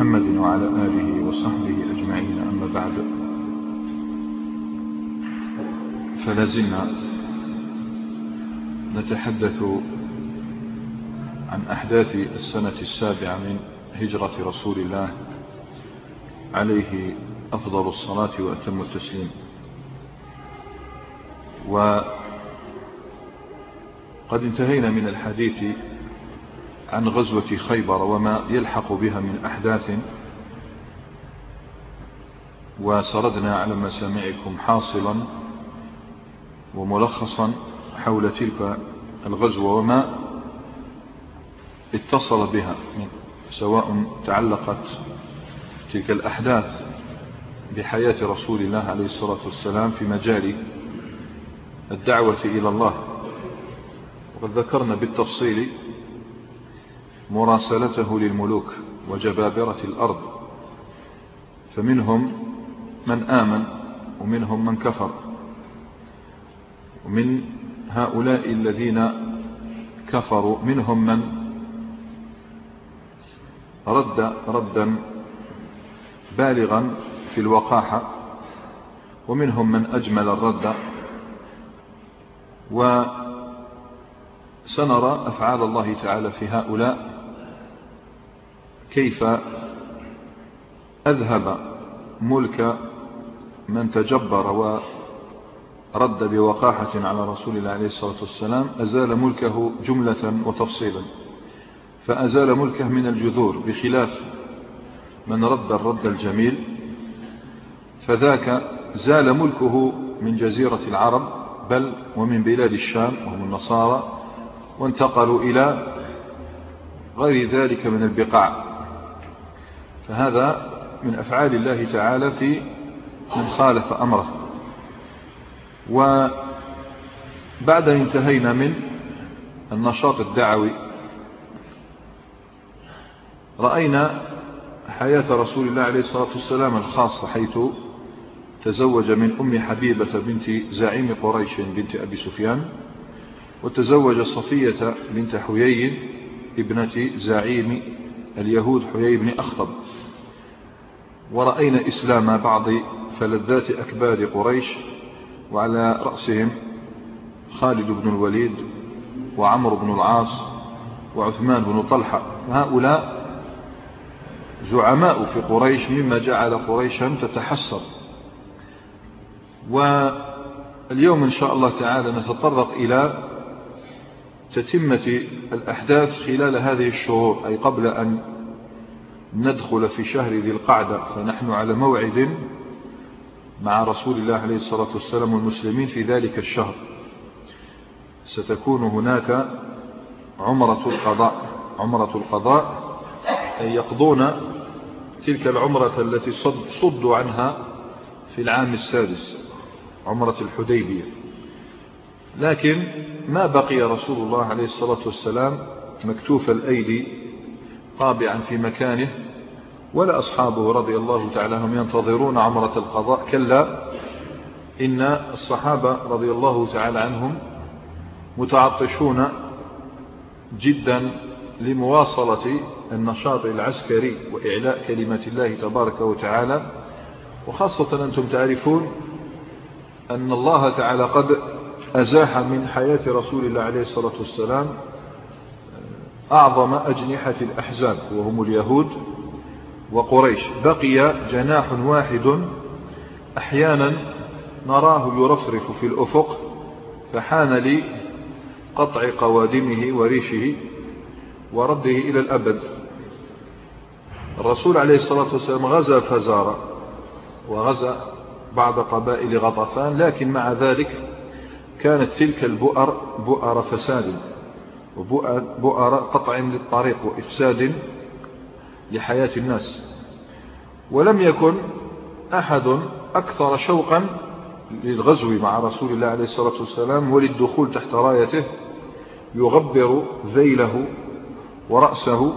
محمد وعلى آله وصحبه أجمعين أما بعد. فلازلنا نتحدث عن أحداث السنة السابعة من هجرة رسول الله عليه أفضل الصلاة وأتم التسليم. وقد انتهينا من الحديث عن غزوة خيبر وما يلحق بها من أحداث. وسردنا على مسامعكم حاصلا وملخصا حول تلك الغزوة وما اتصل بها سواء تعلقت تلك الأحداث بحياة رسول الله عليه الصلاة والسلام في مجال الدعوة إلى الله. وقد ذكرنا بالتفصيل مراسلته للملوك وجبابرة الأرض. فمنهم من آمن ومنهم من كفر. ومن هؤلاء الذين كفروا منهم من؟ رد ردا بالغا في الوقاحة. ومنهم من أجمل الرد. وسنرى أفعال الله تعالى في هؤلاء كيف أذهب ملك من تجبر ورد بوقاحة على رسول الله عليه الصلاة والسلام أزال ملكه جملة وتفصيلا. فأزال ملكه من الجذور بخلاف من رد الرد الجميل. فذاك زال ملكه من جزيرة العرب بل ومن بلاد الشام وهم النصارى وانتقلوا إلى غير ذلك من البقاع. فهذا من أفعال الله تعالى في من خالف أمره. وبعد انتهينا من النشاط الدعوي رأينا حياة رسول الله عليه الصلاة والسلام الخاصة حيث تزوج من أم حبيبة بنت زعيم قريش بنت أبي سفيان وتزوج صفية بنت حيي ابنة زعيم اليهود حيي بن أخطب. ورأينا إسلام بعض فلذات أكباد قريش وعلى رأسهم خالد بن الوليد وعمر بن العاص وعثمان بن طلحة. هؤلاء زعماء في قريش مما جعل قريشا تتحسر. واليوم إن شاء الله تعالى نتطرق إلى تتمة الأحداث خلال هذه الشهور أي قبل أن ندخل في شهر ذي القعدة فنحن على موعد مع رسول الله عليه الصلاة والسلام والمسلمين في ذلك الشهر. ستكون هناك عمرة القضاء عمرة القضاء أي يقضون تلك العمرة التي صدوا عنها في العام السادس عمرة الحديبية. لكن ما بقي رسول الله عليه الصلاة والسلام؟ مكتوف الأيدي طابعا في مكانه ولا أصحابه رضي الله تعالى عنهم ينتظرون عمرة القضاء كلا إن الصحابة رضي الله تعالى عنهم متعطشون جدا لمواصلة النشاط العسكري وإعلاء كلمة الله تبارك وتعالى. وخاصة أنتم تعرفون أن الله تعالى قد أزاح من حياة رسول الله عليه الصلاة والسلام أعظم أجنحة الأحزاب وهم اليهود وقريش. بقي جناح واحد أحيانا نراه يرفرف في الأفق فحان لي قطع قوادمه وريشه ورده إلى الأبد. الرسول عليه الصلاة والسلام غزا فزار وغزا بعض قبائل غطفان لكن مع ذلك كانت تلك البؤر بؤر فساد. وبؤر قطع للطريق وإفساد لحياة الناس. ولم يكن أحد أكثر شوقا للغزو مع رسول الله عليه الصلاة والسلام وللدخول تحت رايته يغبر ذيله ورأسه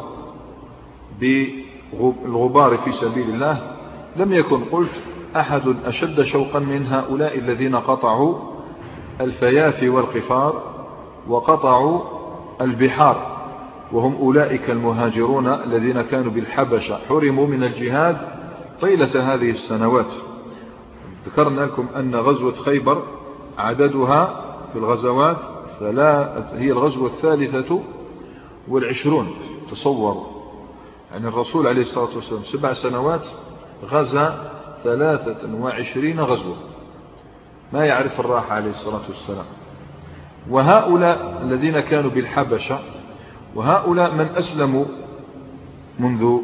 بالغبار في سبيل الله. لم يكن قلت أحد أشد شوقا من هؤلاء الذين قطعوا الفيافي والقفار وقطعوا البحار وهم أولئك المهاجرون الذين كانوا بالحبشة. حرموا من الجهاد طيلة هذه السنوات. ذكرنا لكم أن غزوة خيبر عددها في الغزوات هي الغزوة الثالثة والعشرون. تصور يعني الرسول عليه الصلاة والسلام سبع سنوات غزا ثلاثة وعشرين غزوة. ما يعرف الراحة عليه الصلاة والسلام. وهؤلاء الذين كانوا بالحبشة وهؤلاء من أسلموا منذ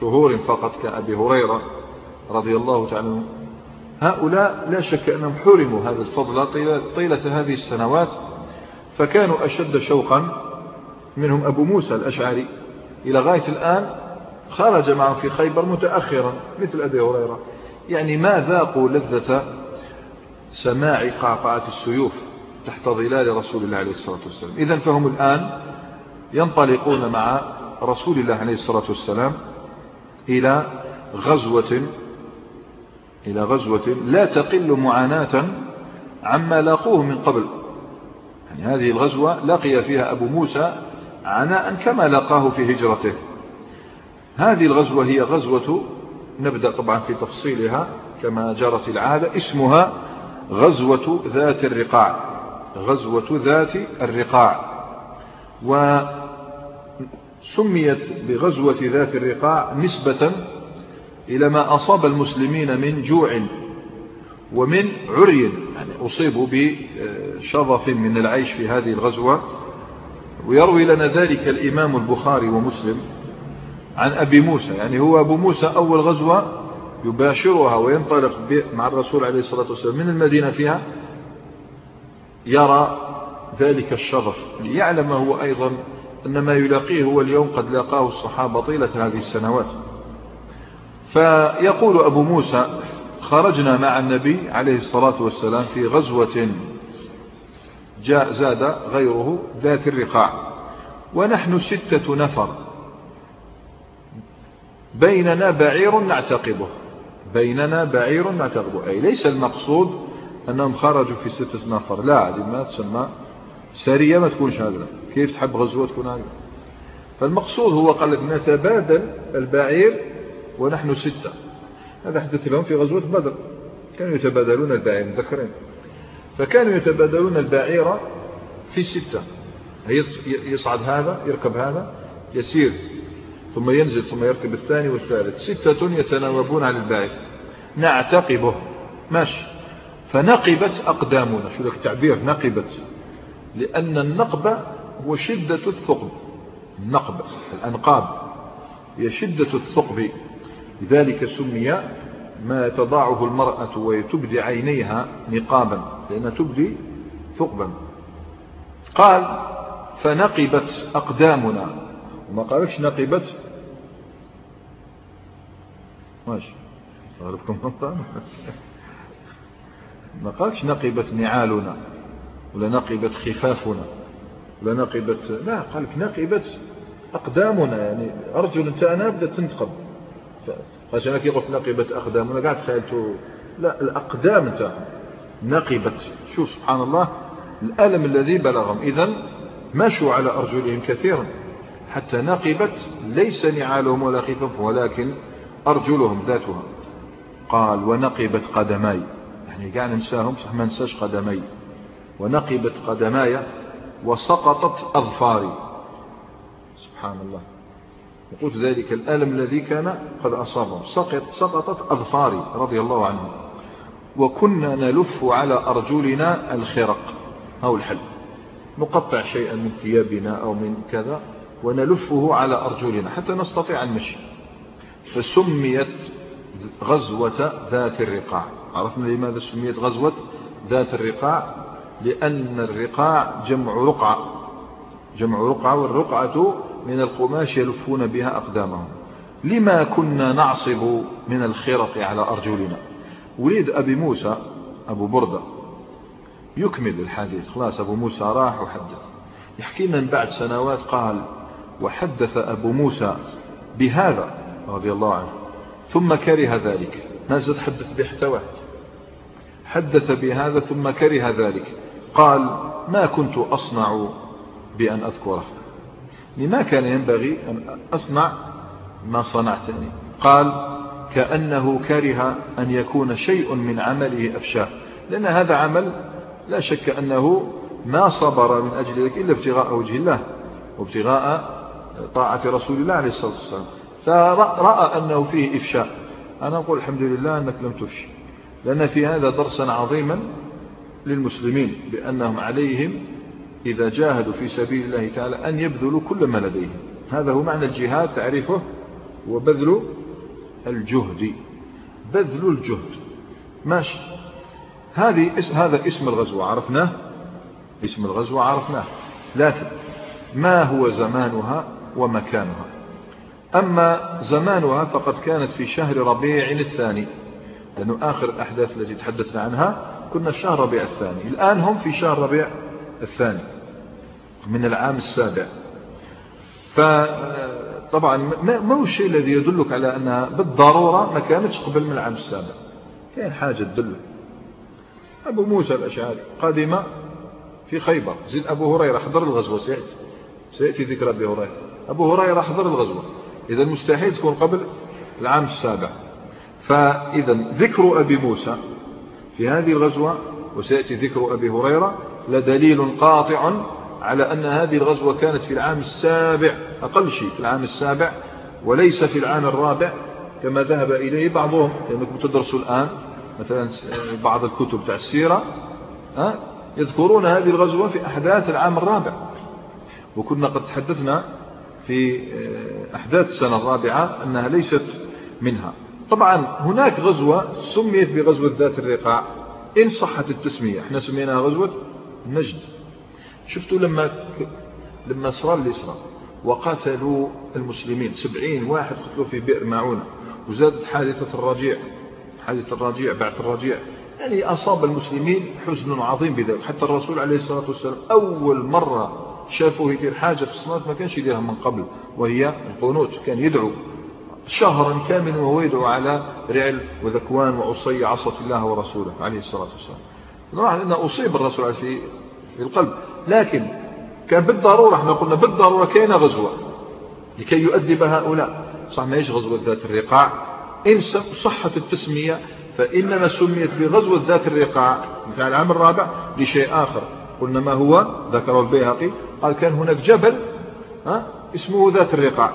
شهور فقط كأبي هريرة رضي الله تعالى هؤلاء لا شك أنهم حرموا هذا الفضل طيلة هذه السنوات فكانوا أشد شوقا منهم أبو موسى الأشعري. إلى غاية الآن خرج معه في خيبر متأخرا مثل أبي هريرة. يعني ما ذاقوا لذة سماع قعقعة السيوف؟ تحت ظلال رسول الله عليه الصلاة والسلام. إذن فهم الآن ينطلقون مع رسول الله عليه الصلاة والسلام إلى غزوة إلى غزوة لا تقل معاناة عما لاقوه من قبل. يعني هذه الغزوة لقي فيها أبو موسى عناء كما لقاه في هجرته. هذه الغزوة هي غزوة نبدأ طبعا في تفصيلها كما جرت العادة اسمها غزوة ذات الرقاع. غزوة ذات الرقاع. وسميت بغزوة ذات الرقاع نسبة إلى ما أصاب المسلمين من جوع ومن عري يعني أصيبوا بشظف من العيش في هذه الغزوة. ويروي لنا ذلك الإمام البخاري ومسلم عن أبي موسى يعني هو أبو موسى أول غزوة يباشرها وينطلق مع الرسول عليه الصلاة والسلام من المدينة فيها يرى ذلك الشرف ليعلم هو أيضا أن ما يلاقيه هو اليوم قد لاقاه الصحابة طيلة هذه السنوات. فيقول أبو موسى خرجنا مع النبي عليه الصلاة والسلام في غزوة جاء زاد غيره ذات الرقاع ونحن ستة نفر بيننا بعير نعتقبه بيننا بعير نعتقبه أي ليس المقصود أنهم خرجوا في ستة نفر. لا هذه ما تسمى سرية ما تكونش هذا كيف تحب غزوة تكون هذا فالمقصود هو قال لك نتبادل البعير ونحن ستة. هذا حدث لهم في غزوة بدر. كانوا يتبادلون البعير مذكرين فكانوا يتبادلون البعير في ستة. يصعد هذا يركب هذا يسير ثم ينزل ثم يركب الثاني والثالث. ستة يتناوبون عن البعير. نعتقبه. ماشي. فنقبت أقدامنا. شو لك تعبير نقبت؟ لأن النقب هو شدة الثقب. النقب الأنقاب هي شدة الثقب. لذلك سمي ما تضعه المرأة وتبدي عينيها نقابا لأنها تبدي ثقبا. قال فنقبت أقدامنا. وما قالش نقبت. ماشي. منطقة ما قالش نقبت نعالنا ولا نقبت خفافنا ولا نقبت لا قالك نقبت أقدامنا يعني أرجل تاعنا بدأت تنتقب عشان كي قلت نقبت أقدامنا قاعد تخيلتوا لا الأقدام تاعهم نقبت. شوف سبحان الله الألم الذي بلغهم. إذا مشوا على أرجلهم كثيرا. حتى نقبت ليس نعالهم ولا خفف ولكن أرجلهم ذاتها. قال ونقبت قدماي. يعني قاعد ننساهم صح ما ننساش قدمي. ونقبت قدماي وسقطت أظفاري. سبحان الله. وقلت ذلك الألم الذي كان قد أصابهم سقط سقطت أظفاري رضي الله عنه. وكنا نلف على أرجلنا الخرق. أو الحل. نقطع شيئا من ثيابنا أو من كذا ونلفه على أرجلنا حتى نستطيع المشي فسميت غزوة ذات الرقاع. عرفنا لماذا سميت غزوة ذات الرقاع؟ لأن الرقاع جمع رقعة. جمع رقعة والرقعة من القماش يلفون بها أقدامهم. لما كنا نعصب من الخرق على أرجلنا؟ وليد أبي موسى أبو بردة يكمل الحديث. خلاص أبو موسى راح وحدث. يحكي لنا بعد سنوات قال وحدث أبو موسى بهذا رضي الله عنه. ثم كره ذلك. ما زد حدث به حتى حدث بهذا ثم كره ذلك. قال ما كنت أصنع بأن أذكره. ما كان ينبغي أن أصنع ما صنعت يعني. قال كأنه كره أن يكون شيء من عمله أفشاء لأن هذا عمل لا شك أنه ما صبر من أجل ذلك إلا ابتغاء وجه الله وابتغاء طاعة رسول الله عليه الصلاة والسلام. فرأى أنه فيه إفشاء. أنا أقول الحمد لله أنك لم تفشي. لأن في هذا درسا عظيما للمسلمين بأنهم عليهم إذا جاهدوا في سبيل الله تعالى أن يبذلوا كل ما لديهم. هذا هو معنى الجهاد تعرفه وبذل الجهد. بذل الجهد. ماشي. هذه هذا اسم الغزوة عرفناه؟ اسم الغزوة عرفناه. لكن ما هو زمانها ومكانها؟ أما زمانها فقد كانت في شهر ربيع الثاني. لأنه آخر الأحداث التي تحدثنا عنها كنا في شهر ربيع الثاني. الآن هم في شهر ربيع الثاني من العام السابع. فطبعا ما هو الشيء الذي يدلك على أنها بالضرورة ما كانتش قبل من العام السابع؟ كاين حاجة تدلك أبو موسى الأشعري قادم في خيبر. زيد أبو هريرة حضر الغزوة سيأتي. سيأتي ذكر أبي هريرة. أبو هريرة حضر الغزوة. إذا مستحيل تكون قبل العام السابع. فإذا ذكر أبي موسى في هذه الغزوة وسيأتي ذكر أبي هريرة لدليل قاطع على أن هذه الغزوة كانت في العام السابع أقل شيء في العام السابع وليس في العام الرابع كما ذهب إليه بعضهم لأنكم تدرسوا الآن مثلا بعض الكتب تاع السيرة يذكرون هذه الغزوة في أحداث العام الرابع. وكنا قد تحدثنا في آه، أحداث السنة الرابعة أنها ليست منها. طبعا هناك غزوة سميت بغزوة ذات الرقاع. إن صحت التسمية إحنا سميناها غزوة نجد. شفتوا لما لما صار الإسراء وقتلوا المسلمين سبعين واحد قتلوا في بئر معونة وزادت حادثة الرجيع. حادثة الرجيع بعث الرجيع. يعني أصاب المسلمين حزن عظيم بذلك. حتى الرسول عليه الصلاة والسلام أول مرة شافوه يدير حاجة في الصلاة ما كانش يديرها من قبل وهي القنوت كان يدعو. شهرا كاملا وهو يدعو على رعل وذكوان وعصي عصت الله ورسوله عليه الصلاة والسلام. نلاحظ أنه أصيب الرسول في القلب. لكن كان بالضرورة إحنا قلنا بالضرورة كاين غزوة لكي يؤدب هؤلاء. صح ما غزوة ذات الرقاع. إن صحت التسمية فإنما سميت بغزوة ذات الرقاع. في العام الرابع لشيء آخر. قلنا ما هو؟ ذكره البيهقي. قال كان هناك جبل ها اسمه ذات الرقاع.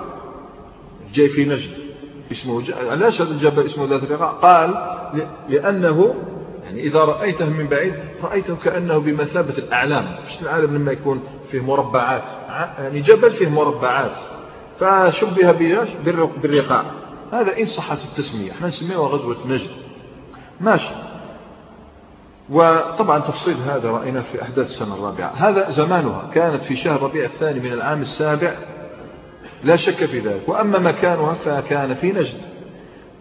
جاي في نجد. اسمه. علاش هذا الجبل اسمه ذات الرقاع. قال لأنه يعني إذا رأيته من بعيد رأيته كأنه بمثابة الأعلام. مش العالم لما يكون فيه مربعات. يعني جبل فيه مربعات. فشبه بالرقاع. هذا إن صحت التسمية. إحنا نسميها غزوة نجد. ماشي. وطبعا تفصيل هذا رأينا في أحداث السنة الرابعة. هذا زمانها. كانت في شهر ربيع الثاني من العام السابع لا شك في ذلك. وأما مكانها فكان في نجد.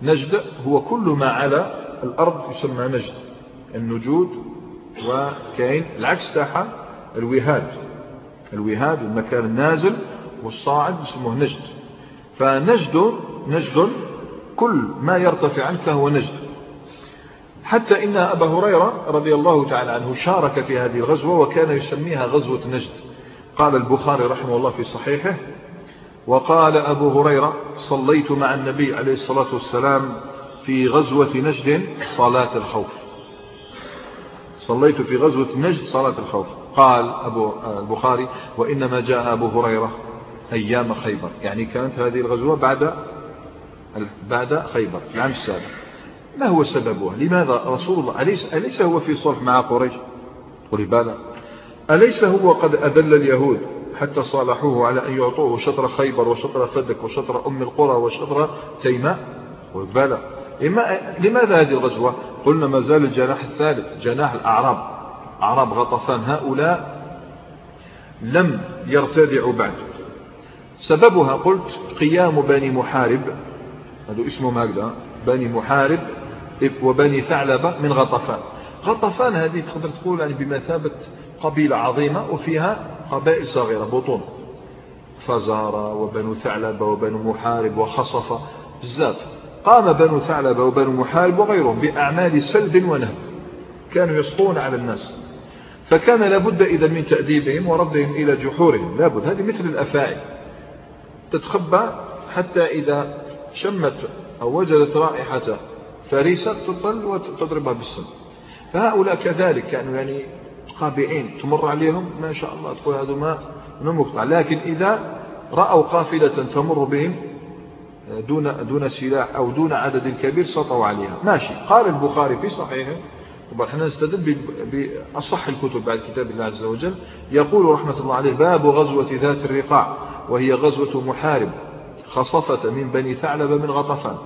نجد هو كل ما على الأرض يسمى نجد. النجود وكاين العكس تاعها الوهاد. الوهاد المكان النازل والصاعد يسموه نجد. فنجد نجد كل ما يرتفع عنه فهو نجد. حتى إن أبا هريرة رضي الله تعالى عنه شارك في هذه الغزوة وكان يسميها غزوة نجد. قال البخاري رحمه الله في صحيحه وقال أبو هريرة صليت مع النبي عليه الصلاة والسلام في غزوة نجد صلاة الخوف. صليت في غزوة نجد صلاة الخوف. قال أبو البخاري وإنما جاء أبو هريرة أيام خيبر. يعني كانت هذه الغزوة بعد بعد خيبر العام السابع. ما هو سببها؟ لماذا رسول الله أليس, أليس هو في صلح مع قريش؟ قل أليس هو قد أذل اليهود؟ حتى صالحوه على أن يعطوه شطر خيبر وشطر فدك وشطر أم القرى وشطر تيماء قل بلى لماذا هذه الغزوة؟ قلنا ما زال الجناح الثالث جناح الأعراب. أعراب غطفان هؤلاء لم يرتدعوا بعد. سببها قلت قيام بني محارب. هذا اسمه هكذا بني محارب وبني ثعلبة من غطفان. غطفان هذه تقدر تقول يعني بمثابة قبيلة عظيمة وفيها قبائل صغيرة بطون. فزارة وبنو ثعلبة وبنو محارب وخصفة بزاف قام بنو ثعلبة وبنو محارب وغيرهم بأعمال سلب ونهب. كانوا يسقون على الناس. فكان لابد إذا من تأديبهم وردهم إلى جحورهم. لابد. هذه مثل الأفاعي تتخبى حتى إذا شمت أو وجدت رائحة فريسة تطل وتضربها بالسم. فهؤلاء كذلك كانوا يعني قابعين تمر عليهم ما شاء الله تقول هذا ما مقطع لكن إذا رأوا قافلة تمر بهم دون دون سلاح أو دون عدد كبير سطوا عليها. ماشي. قال البخاري في صحيحه طبعا إحنا نستدل بأصح الكتب بعد كتاب الله عز وجل يقول رحمة الله عليه باب غزوة ذات الرقاع وهي غزوة محارب خصفة من بني ثعلب من غطفان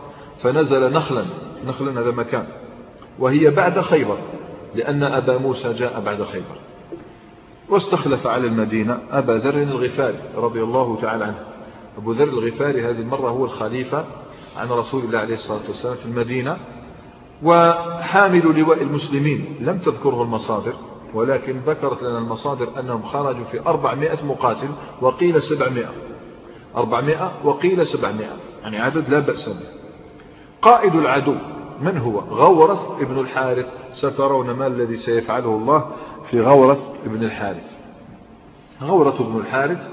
فنزل نخلا نخلا هذا مكان وهي بعد خيبر. لأن أبا موسى جاء بعد خيبر. واستخلف على المدينة أبا ذر الغفاري رضي الله تعالى عنه. أبو ذر الغفاري هذه المرة هو الخليفة عن رسول الله عليه الصلاة والسلام في المدينة وحامل لواء المسلمين. لم تذكره المصادر ولكن ذكرت لنا المصادر أنهم خرجوا في أربعمائة مقاتل وقيل سبعمائة. أربعمائة وقيل سبعمائة يعني عدد لا بأس به. قائد العدو من هو؟ غورث ابن الحارث سترون ما الذي سيفعله الله في غورث ابن الحارث. غورث ابن الحارث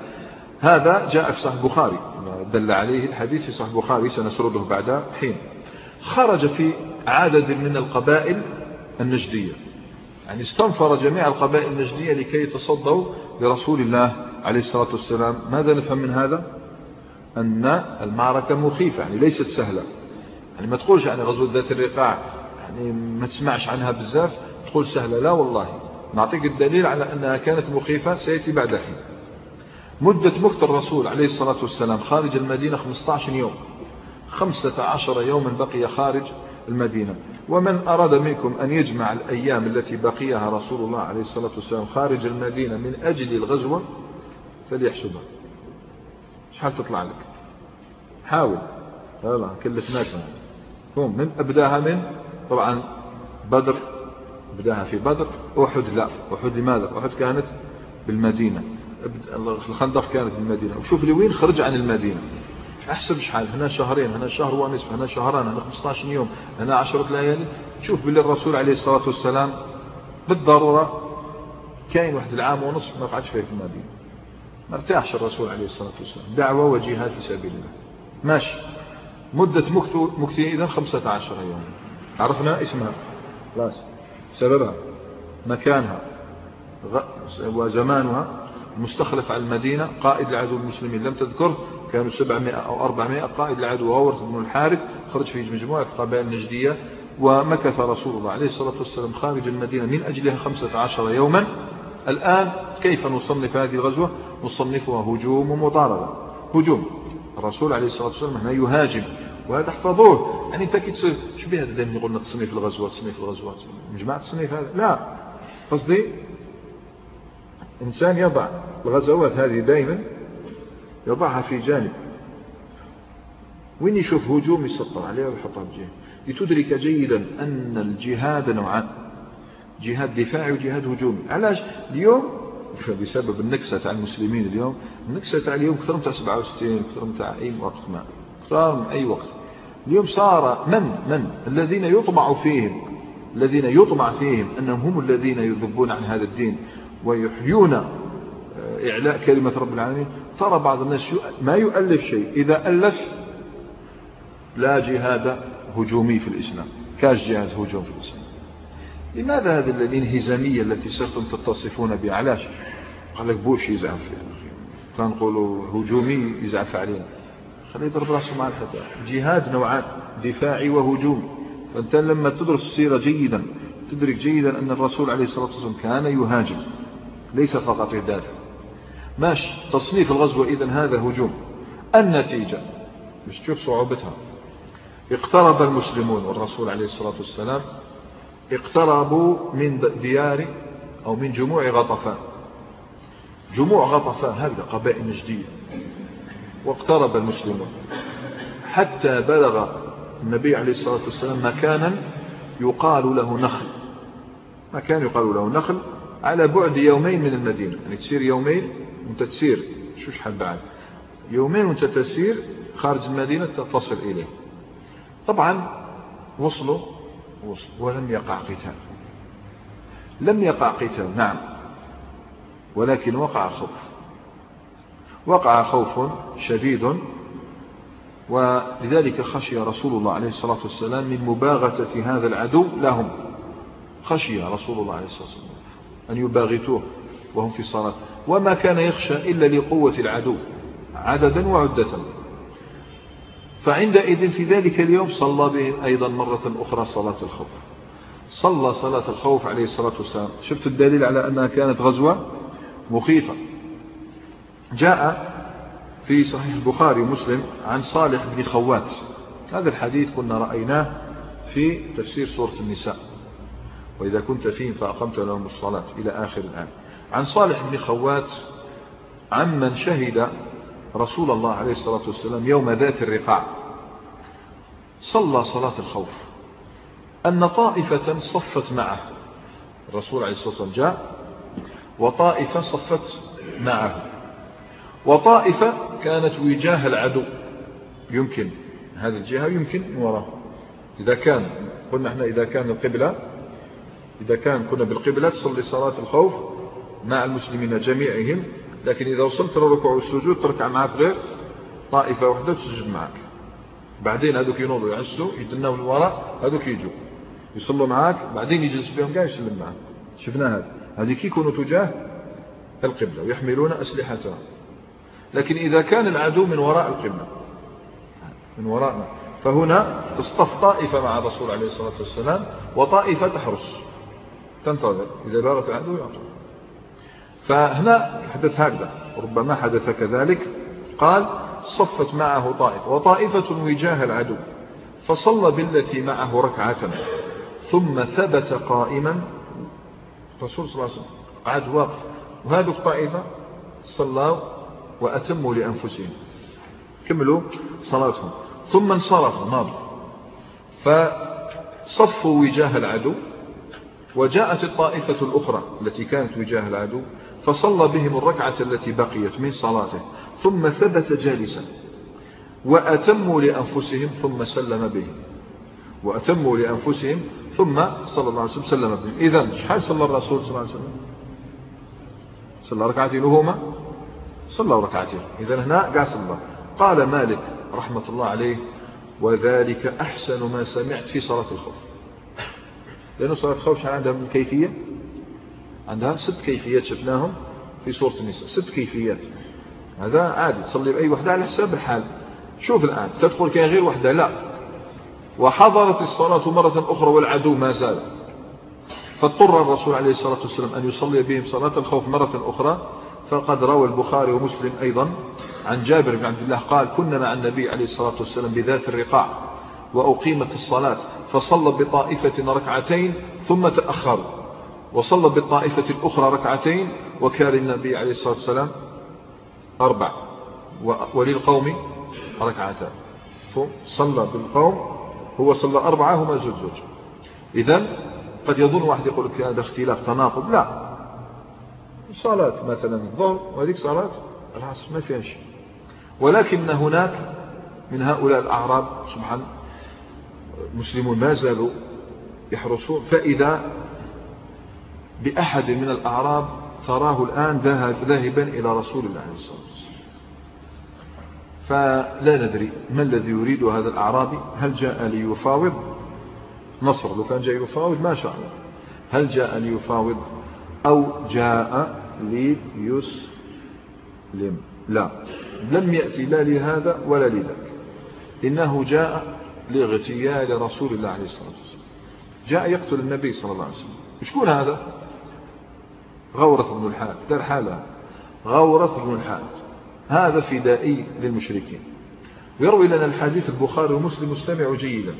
هذا جاء في صحيح البخاري. دل عليه الحديث في صحيح البخاري سنسرده بعد حين. خرج في عدد من القبائل النجدية. يعني استنفر جميع القبائل النجدية لكي يتصدوا لرسول الله عليه الصلاة والسلام. ماذا نفهم من هذا؟ أن المعركة مخيفة يعني ليست سهلة. يعني ما تقولش يعني غزوة ذات الرقاع يعني ما تسمعش عنها بزاف تقول سهلة. لا والله. نعطيك الدليل على أنها كانت مخيفة سيأتي بعد حين. مدة مكت الرسول عليه الصلاة والسلام خارج المدينة 15 يوم. 15 يوما بقي خارج المدينة. ومن أراد منكم أن يجمع الأيام التي بقيها رسول الله عليه الصلاة والسلام خارج المدينة من أجل الغزوة فليحسبها شحال تطلع لك؟ حاول. لا كلفناك. هم من أبداها من طبعا بدر بدأها في بدر أحد لا. أحد لماذا؟ أحد كانت بالمدينة. الخندق كانت بالمدينة. وشوف لي وين خرج عن المدينة. أحسب شحال هنا شهرين هنا شهر ونصف هنا شهران هنا 15 يوم هنا 10 ليالي. شوف باللي الرسول عليه الصلاة والسلام بالضرورة كاين واحد العام ونصف ما قعدش فيه في المدينة. ما ارتاحش الرسول عليه الصلاة والسلام. دعوة وجهاد في سبيل الله. ماشي. مدة مكتي إذا 15 يوم. عرفنا اسمها خلاص. سببها مكانها وزمانها مستخلف على المدينة قائد العدو المسلمين. لم تذكر كانوا 700 أو 400 قائد العدو غورث بن الحارث خرج في مجموعة قبائل نجدية ومكث رسول الله عليه الصلاة والسلام خارج المدينة من أجلها 15 يوما. الآن كيف نصنف هذه الغزوة؟ نصنفها هجوم ومضاربة هجوم. الرسول عليه الصلاة والسلام هنا يهاجم. وهذا احفظوه يعني انت كي شو بهذا دائما يقولنا تصنيف الغزوات تصنيف الغزوات مجمع تصنيف هذا؟ لا. قصدي إنسان يضع الغزوات هذه دائما يضعها في جانب. وين يشوف هجوم يسطر عليه ويحطها بجانب لتدرك جيدا أن الجهاد نوعان. جهاد دفاعي وجهاد هجومي. علاش؟ اليوم بسبب النكسة تاع المسلمين اليوم. النكسة تاع اليوم كثر من 67 كثر من أي وقت ما كثر من أي وقت. اليوم صار من؟ من؟ الذين يطمع فيهم. الذين يطمع فيهم أنهم هم الذين يذبون عن هذا الدين ويحيون آه، إعلاء كلمة رب العالمين. ترى بعض الناس ما يؤلف شيء. إذا ألف لا جهاد هجومي في الإسلام. كاش جهاد هجوم في الإسلام. لماذا هذه الانهزامية التي صرتم تتصفون بها علاش قال لك بوش يزعف كان نقولوا هجومي يزعف علينا. خليه يضرب رأسه مع الحتى جهاد نوعان دفاعي وهجومي. فأنت لما تدرس السيرة جيدا تدرك جيدا أن الرسول عليه الصلاة والسلام كان يهاجم ليس فقط يدافع ماشي تصنيف الغزوة إذا هذا هجوم. النتيجة مش تشوف صعوبتها. اقترب المسلمون والرسول عليه الصلاة والسلام اقتربوا من ديار أو من جموع غطفان جموع غطفان هذه قبائل نجدية. واقترب المسلمون. حتى بلغ النبي عليه الصلاة والسلام مكانا يقال له نخل. مكان يقال له نخل على بعد يومين من المدينة. يعني تسير يومين وانت تسير شو شحال بعد؟ يومين وانت تسير خارج المدينة تصل إليه. طبعا وصلوا وصلوا. ولم يقع قتال. لم يقع قتال نعم. ولكن وقع خوف. وقع خوف شديد ولذلك خشي رسول الله عليه الصلاة والسلام من مباغتة هذا العدو لهم. خشي رسول الله عليه الصلاة والسلام أن يباغتوه وهم في الصلاة. وما كان يخشى إلا لقوة العدو عددا وعدة. فعندئذ في ذلك اليوم صلى بهم أيضا مرة أخرى صلاة الخوف. صلى صلاة الخوف عليه الصلاة والسلام. شفت الدليل على أنها كانت غزوة مخيفة. جاء في صحيح البخاري ومسلم عن صالح بن خوات. هذا الحديث كنا رأيناه في تفسير سورة النساء. وإذا كنت فيهم فأقمت لهم الصلاة إلى آخر الآن عن صالح بن خوات عمن شهد رسول الله عليه الصلاة والسلام يوم ذات الرقاع. صلى صلاة الخوف. أن طائفة صفت معه. الرسول عليه الصلاة والسلام جاء وطائفة صفت معه. وطائفة كانت وجاه العدو. يمكن هذه الجهة يمكن من وراء. إذا كان قلنا إحنا إذا كان القبلة إذا كان كنا بالقبلة تصلي صلاة الخوف مع المسلمين جميعهم لكن إذا وصلت للركوع والسجود تركع معك غير طائفة واحدة تسجد معك. بعدين هذوك ينوضوا يعسوا يدنوا من وراء هذوك يجوا. يصلوا معك بعدين يجلس بهم قاعد يسلم معك. شفنا هذا. هذه كي يكونوا تجاه القبلة ويحملون أسلحتهم. لكن إذا كان العدو من وراء القبلة من وراءنا فهنا تصطف طائفة مع الرسول عليه الصلاة والسلام وطائفة تحرس. تنتظر إذا باغت العدو يعطوا فهنا حدث هكذا ربما حدث كذلك. قال صفت معه طائفة وطائفة وجاه العدو فصلى بالتي معه ركعة ثم ثبت قائما. الرسول صلى الله عليه وسلم قعد واقف. وهذه الطائفة صلوا وأتموا لأنفسهم. كملوا صلاتهم. ثم انصرفوا ماضوا فصفوا وجاه العدو وجاءت الطائفة الأخرى التي كانت وجاه العدو فصلى بهم الركعة التي بقيت من صلاته ثم ثبت جالسا. وأتموا لأنفسهم ثم سلم بهم. وأتموا لأنفسهم ثم صلى الله عليه وسلم سلم بهم. إذن شحال صلى الرسول صلى الله عليه وسلم؟ صلى ركعتين وهما صلى ركعتين إذن هنا قال صلى قال مالك رحمة الله عليه وذلك أحسن ما سمعت في صلاة الخوف. لأنه صلاة الخوف شحال عندها من كيفية؟ عندها ست كيفيات شفناهم في سورة النساء. ست كيفيات. هذا عادي تصلي بأي وحدة على حساب الحال. شوف الآن تدخل كان غير وحدة؟ لا. وحضرت الصلاة مرة أخرى والعدو ما زال. فاضطر الرسول عليه الصلاة والسلام أن يصلي بهم صلاة الخوف مرة أخرى. فقد روى البخاري ومسلم أيضا عن جابر بن عبد الله قال كنا مع النبي عليه الصلاة والسلام بذات الرقاع وأقيمت الصلاة فصلى بطائفة ركعتين ثم تأخروا وصلى بالطائفة الأخرى ركعتين وكان النبي عليه الصلاة والسلام أربع وللقوم ركعتان صلى بالقوم هو صلى أربعة هما زوج زوج إذن قد يظن واحد يقول لك هذا اختلاف تناقض لا صلاة مثلا الظهر وهذيك صلاة العصر ما فيها شيء. ولكن هناك من هؤلاء الأعراب سبحان مسلمون ما زالوا يحرسون فإذا بأحد من الأعراب تراه الآن ذهب ذاهبا إلى رسول الله عليه الصلاة والسلام. فلا ندري ما الذي يريد هذا الأعرابي. هل جاء ليفاوض؟ نصر لو كان جاء يفاوض ما شاء الله. هل جاء ليفاوض أو جاء ليسلم لا. لم يأتي لا لهذا ولا لذاك. إنه جاء لاغتيال رسول الله عليه الصلاة والسلام. جاء يقتل النبي صلى الله عليه وسلم. شكون هذا؟ غورة بن الحارث. دار حالة. غورة بن الحارث. هذا فدائي للمشركين. ويروي لنا الحديث البخاري ومسلم مستمع جيدا.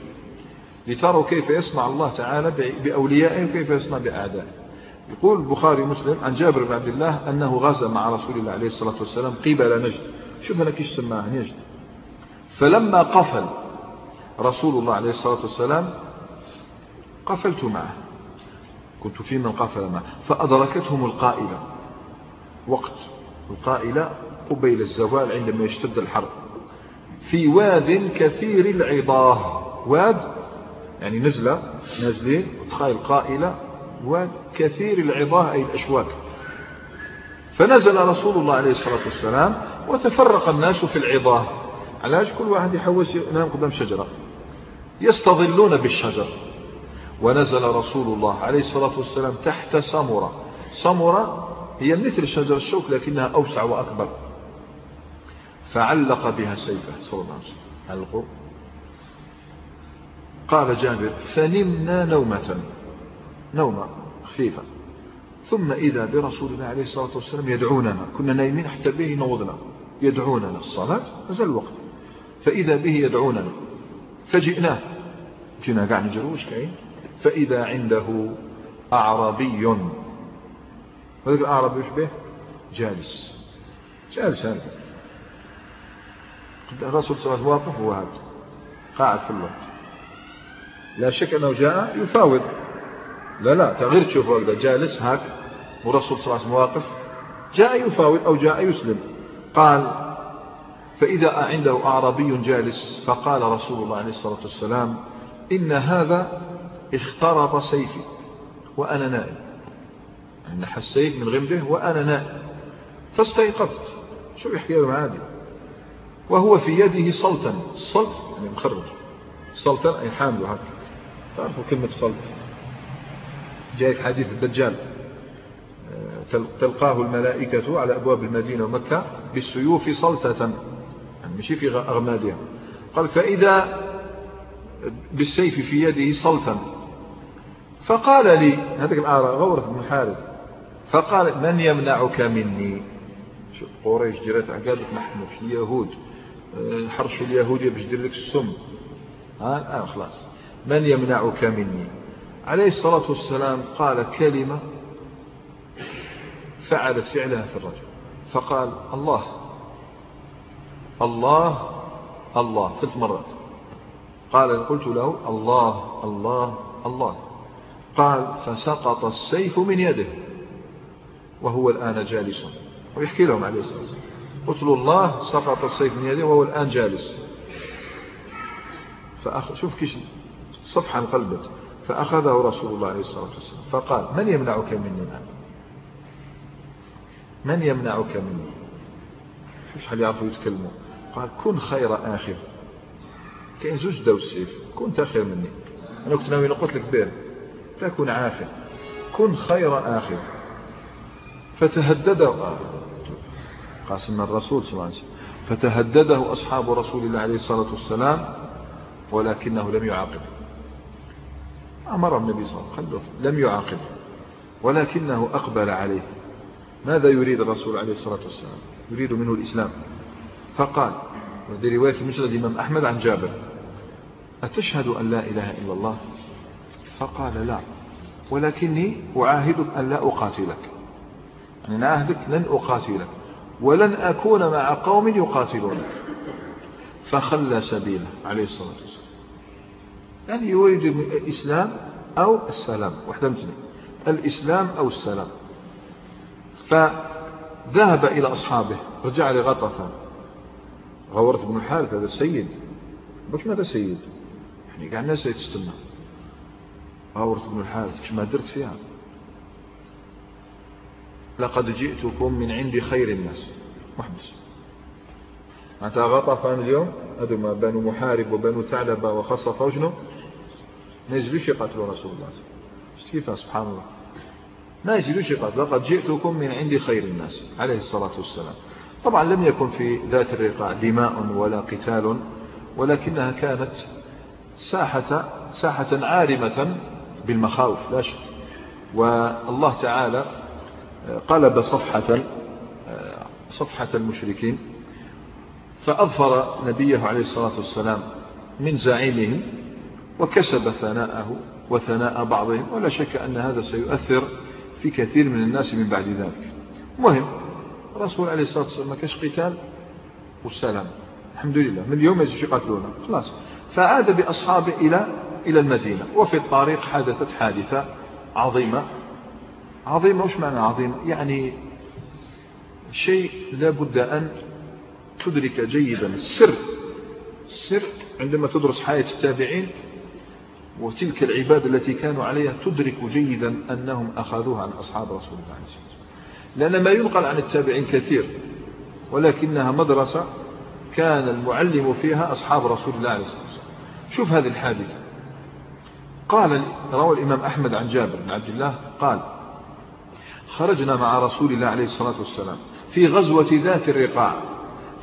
لتروا كيف يصنع الله تعالى بأوليائه وكيف يصنع بأعدائه. يقول البخاري ومسلم عن جابر بن عبد الله أنه غزا مع رسول الله عليه الصلاة والسلام قبل نجد. شوف لك إيش سماها نجد فلما قفل رسول الله عليه الصلاة والسلام قفلت معه. كنت في من قفل معه. فأدركتهم القائلة. وقت القائلة قبيل الزوال عندما يشتد الحرب. في واد كثير العضاه واد يعني نزلة نازلين وتخيل قائلة واد كثير العضاه أي الأشواك. فنزل رسول الله عليه الصلاة والسلام وتفرق الناس في العظاه. علاش كل واحد يحوس ينام قدام شجرة؟ يستظلون بالشجر. ونزل رسول الله عليه الصلاة والسلام تحت سمرة سمرة هي مثل شجر الشوك لكنها أوسع وأكبر. فعلق بها سيفه. صلى الله عليه وسلم. قال جابر فنمنا نومة. نومة خفيفة ثم إذا برسول الله عليه الصلاة والسلام يدعوننا كنا نايمين حتى به نوضنا يدعوننا الصلاة نزل الوقت. فإذا به يدعوننا فجئناه. جينا قاعد نجروش كاين؟ فإذا عنده أعرابي. هذا الأعرابي وش به؟ جالس. جالس هذا. الرسول صلى الله عليه وسلم واقف هو هذا قاعد في الوقت لا شك أنه جاء يفاوض. لا لا تغير تشوف هكذا جالس هاك والرسول صلى الله عليه وسلم واقف جاء يفاوض أو جاء يسلم. قال فإذا عنده أعرابي جالس فقال رسول الله عليه الصلاة والسلام إن هذا اخترط سيفي وأنا نائم. يعني نحى السيف من غمده وأنا نائم. فاستيقظت. شو يحكي له عادي وهو في يده صلتا. الصلت يعني مخرج. صلتا أي حامل هكذا تعرفوا كلمة صلت؟ جاء حديث الدجال. تلقاه الملائكة على أبواب المدينة ومكة بالسيوف صلتة. يعني مشي في أغمادها قال فإذا بالسيف في يده صلتا. فقال لي هذاك الآراء غورة بن حارث. فقال من يمنعك مني؟ قريش جرات عقادة محموش اليهود. آه، حرشوا اليهود باش لك السم. ها؟ الآن خلاص. من يمنعك مني؟ عليه الصلاة والسلام قال كلمة فعلت فعلها في الرجل فقال الله الله الله ثلاث مرات. قال قلت له الله الله الله. قال فسقط السيف من يده وهو الآن جالس. ويحكي لهم عليه الصلاة والسلام. قلت له الله سقط السيف من يده وهو الآن جالس. فأخ... شوف كيش صفحة انقلبت فأخذه رسول الله عليه الصلاة والسلام. فقال من يمنعك مني الآن؟ من يمنعك مني؟ شحال يعرفوا يتكلموا. قال كن خير آخر. كاين زوج داو السيف كنت خير مني. أنا كنت ناوي نقول لك بير. تكن عافر كن خير آخر. فتهدده قاسم الرسول صلى الله عليه وسلم. فتهدده أصحاب رسول الله عليه الصلاة والسلام ولكنه لم يعاقب أمر النبي صلى الله عليه وسلم لم يعاقب ولكنه أقبل عليه. ماذا يريد الرسول عليه الصلاة والسلام؟ يريد منه الإسلام. فقال وهذه رواية مسند الإمام أحمد عن جابر أتشهد أن لا إله إلا الله؟ فقال لا ولكني أعاهدك أن لا أقاتلك. يعني نعهدك لن أقاتلك ولن أكون مع قوم يقاتلونك. فخلى سبيله عليه الصلاة والسلام. يعني يريد الإسلام أو السلام؟ واحدة مثل الإسلام أو السلام. فذهب إلى أصحابه رجع لغطفان غورت بن الحارث هذا سيد. باش ماذا سيد؟ يعني قاع الناس يتستنى غورت بن الحارث كش ما درت فيها؟ لقد جئتكم من عند خير الناس. محبس. معناتها غطفان اليوم؟ هذوما بنو محارب وبنو ثعلبة وخصف وجنو ما يجلوش يقاتلوا رسول الله. شفت كيف سبحان الله؟ ما يجلوش يقاتلوا لقد جئتكم من عند خير الناس عليه الصلاة والسلام. طبعا لم يكن في ذات الرقاع دماء ولا قتال ولكنها كانت ساحة ساحة عارمة بالمخاوف لا شك. والله تعالى قلب صفحة صفحة المشركين فأظفر نبيه عليه الصلاة والسلام من زعيمهم وكسب ثناءه وثناء بعضهم ولا شك أن هذا سيؤثر في كثير من الناس من بعد ذلك. مهم الرسول عليه الصلاة والسلام ما كاش قتال والسلام. الحمد لله. من اليوم يجيش يقاتلونا خلاص. فعاد بأصحابه إلى إلى المدينة. وفي الطريق حدثت حادثة عظيمة. عظيمة وش معنى عظيمة؟ يعني شيء لابد أن تدرك جيدا. السر السر عندما تدرس حياة التابعين وتلك العبادة التي كانوا عليها تدرك جيدا أنهم أخذوها عن أصحاب رسول الله عليه وسلم لأن ما ينقل عن التابعين كثير ولكنها مدرسة كان المعلم فيها أصحاب رسول الله عليه الصلاة والسلام. شوف هذه الحادثة. قال روى الإمام أحمد عن جابر بن عبد الله قال خرجنا مع رسول الله عليه الصلاة والسلام في غزوة ذات الرقاع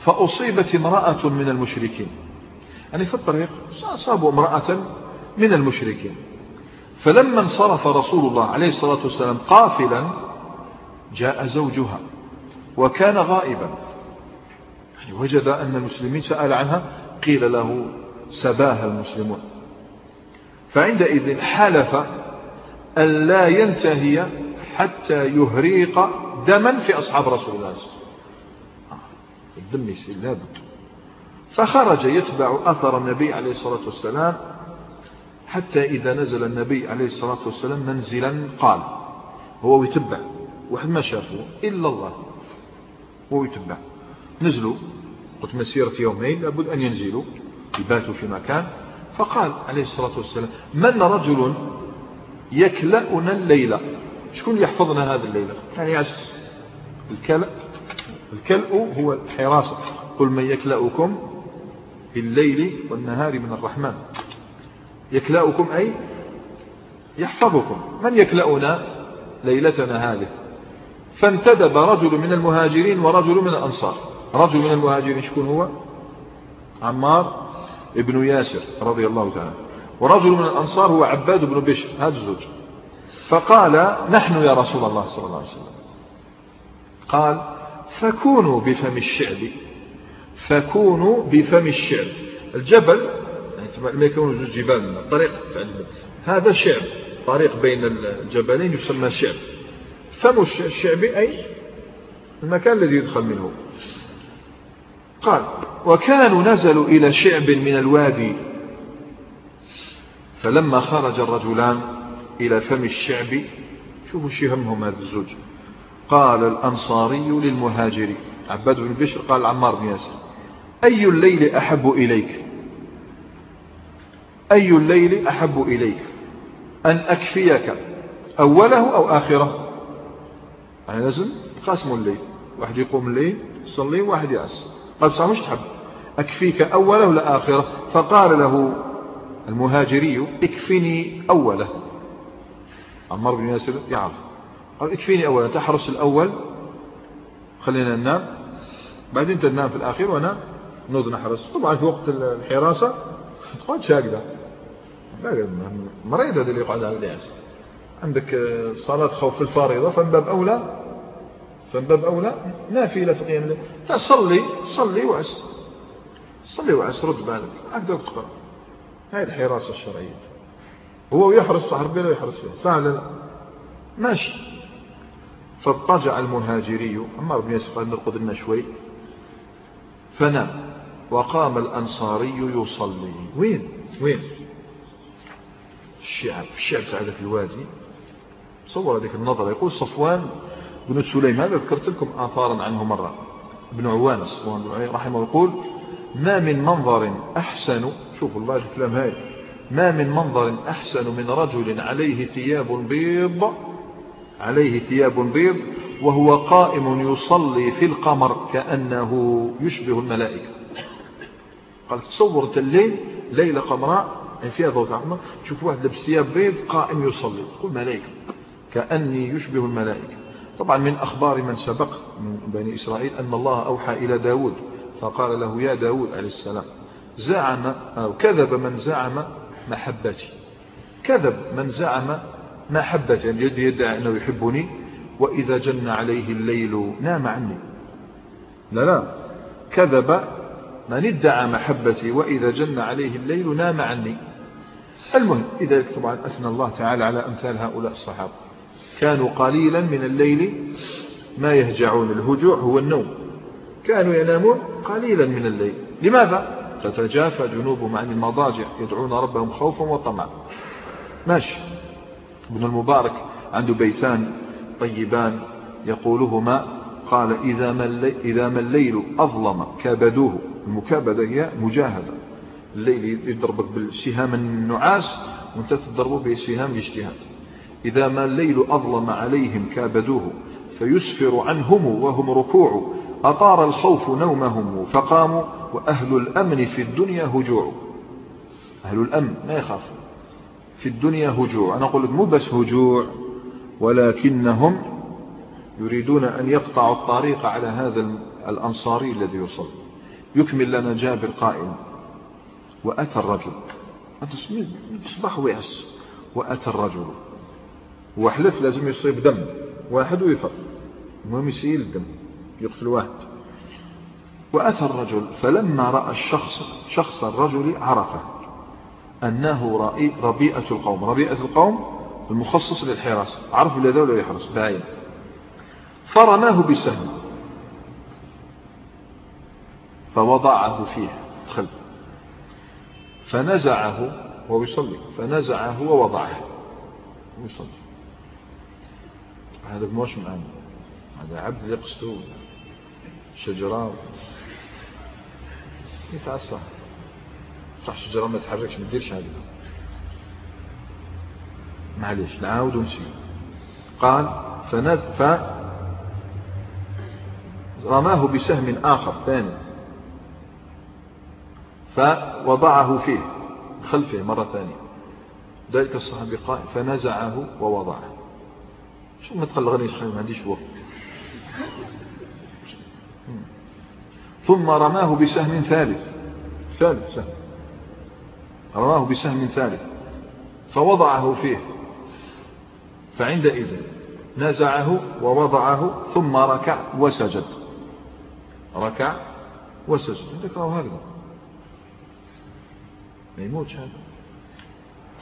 فأصيبت امرأة من المشركين. يعني في الطريق أصابوا امرأة من المشركين. فلما انصرف رسول الله عليه الصلاة والسلام قافلا جاء زوجها وكان غائبا. يعني وجد أن المسلمين سأل عنها قيل له سباها المسلمون. فعندئذ حلف أن لا ينتهي حتى يهريق دما في أصحاب رسول الله صلى الله عليه وسلم الدم لابد فخرج يتبع أثر النبي عليه الصلاة والسلام حتى إذا نزل النبي عليه الصلاة والسلام منزلا قال هو يتبع واحد ما شافه إلا الله هو يتبع نزلوا قلت مسيرة يومين لابد أن ينزلوا يباتوا في مكان. فقال عليه الصلاة والسلام من رجل يكلأنا الليلة شكون يحفظنا هذه الليلة؟ يعني يعس الكلأ الكلأ هو الحراسة. قل من يكلأكم بالليل والنهار من الرحمن. يكلأكم أي يحفظكم. من يكلأنا ليلتنا هذه؟ فانتدب رجل من المهاجرين ورجل من الأنصار. رجل من المهاجرين شكون هو؟ عمار ابن ياسر رضي الله تعالى ورجل من الأنصار هو عباد بن بشر هذا الزوج فقال نحن يا رسول الله صلى الله عليه وسلم. قال فكونوا بفم الشعب فكونوا بفم الشعب. الجبل ما يكونوا جوج جبال الطريق هذا شعب. طريق بين الجبلين يسمى شعب. فم الشعب أي؟ المكان الذي يدخل منه. قال وكانوا نزلوا إلى شعب من الوادي. فلما خرج الرجلان إلى فم الشعب شوفوا شي همهم هذا الزوج. قال الأنصاري للمهاجري عباد بن بشر قال عمار بن ياسر أي الليل أحب إليك؟ أي الليل أحب إليك؟ أن أكفيك أوله أو آخره؟ يعني لازم قاسموا الليل. واحد يقوم الليل يصلي واحد يأس قال صح مش تحب. أكفيك أوله ولا آخره. فقال له المهاجري اكفني أوله. عمار بن ياسر يعرف. قال اكفيني أولا تحرس الأول خلينا ننام. بعدين تنام في الأخير وأنا نوض نحرس. طبعا في وقت الحراسة تقعد شاقدة. مريض هذا اللي يقعد على الياس عندك صلاة خوف في الفارضة فمن باب أولى فمن باب أولى نافلة قيام الليل. فصلي صلي وعس صلي وعس رد بالك. هكذا تقرأ هاي الحراسة الشرعية. هو يحرس صاحب بلا يحرس فيه صح لا؟ ماشي. فاضطجع المهاجري. عمار بن ياسر قال نرقد لنا شوي. فنام. وقام الأنصاري يصلي. وين؟ وين؟ الشعب الشعب تاع ذاك الوادي. صور هذيك النظرة. يقول صفوان بن سليم هذا ذكرت لكم آثارا عنه مرة. ابن عوان صفوان رحمه يقول ما من منظر أحسن شوفوا الله الكلام هاي. ما من منظر أحسن من رجل عليه ثياب بيض عليه ثياب بيض وهو قائم يصلي في القمر كأنه يشبه الملائكة. قال تصورت الليل ليلة قمراء يعني فيها ضوء عظمى تشوف واحد لابس ثياب بيض قائم يصلي. تقول ملائكة. كأني يشبه الملائكة. طبعا من أخبار من سبق من بني إسرائيل أن الله أوحى إلى داود. فقال له يا داود عليه السلام زعم أو كذب من زعم محبتي. كذب من زعم محبتي. يعني يدعي أنه يحبني. وإذا جن عليه الليل نام عني. لا لا. كذب من ادعى محبتي. وإذا جن عليه الليل نام عني. المهم إذا طبعا أثنى الله تعالى على أمثال هؤلاء الصحابة. كانوا قليلا من الليل ما يهجعون الهجوع هو النوم. كانوا ينامون قليلا من الليل. لماذا؟ تتجافى جنوبهم عن المضاجع يدعون ربهم خوفا وطمعا. ماشي. ابن المبارك عنده بيتان طيبان يقولهما قال إذا ما الليل أظلم كابدوه المكابدة هي مجاهدة. الليل يضربك بالسهام النعاس وانت تضربه بسهام الاجتهاد إذا ما الليل أظلم عليهم كابدوه فيسفر عنهم وهم ركوع. أطار الخوف نومهم فقاموا وأهل الأمن في الدنيا هجوع. أهل الأمن ما يخاف في الدنيا هجوع. أنا أقول لك مو بس هجوع ولكنهم يريدون أن يقطعوا الطريق على هذا الأنصاري الذي يصل يكمل لنا جابر قائلا وأتى الرجل. صباح ويعس. وأتى الرجل. وحلف لازم يصيب دم. واحد ويفر. المهم يسيل الدم. يقتل واحد. وأتى الرجل. فلما رأى الشخص شخص الرجل عرفة. أنه ربيئة القوم. ربيئة القوم المخصص للحراسة عرف ولا ولا يحرس باين. فرماه بسهم. فوضعه فيه خلف فنزعه وهو يصلي فنزعه ووضعه. ويصلي هذا مش مآمن هذا عبد يقصده شجرة. يتعصى. صح شجرة ما تحركش ما تديرش هذا معليش نعاود ونسيب. قال فنز ف رماه بسهم آخر ثاني. فوضعه فيه خلفه مرة ثانية. ذلك الصحابي قال فنزعه ووضعه. شو ما تقلغنيش ما عنديش وقت. ثم رماه بسهم ثالث. ثالث سهم. رماه بسهم ثالث. فوضعه فيه. فعندئذ نزعه ووضعه ثم ركع وسجد. ركع وسجد. راهو هكذا ما يموتش هذا.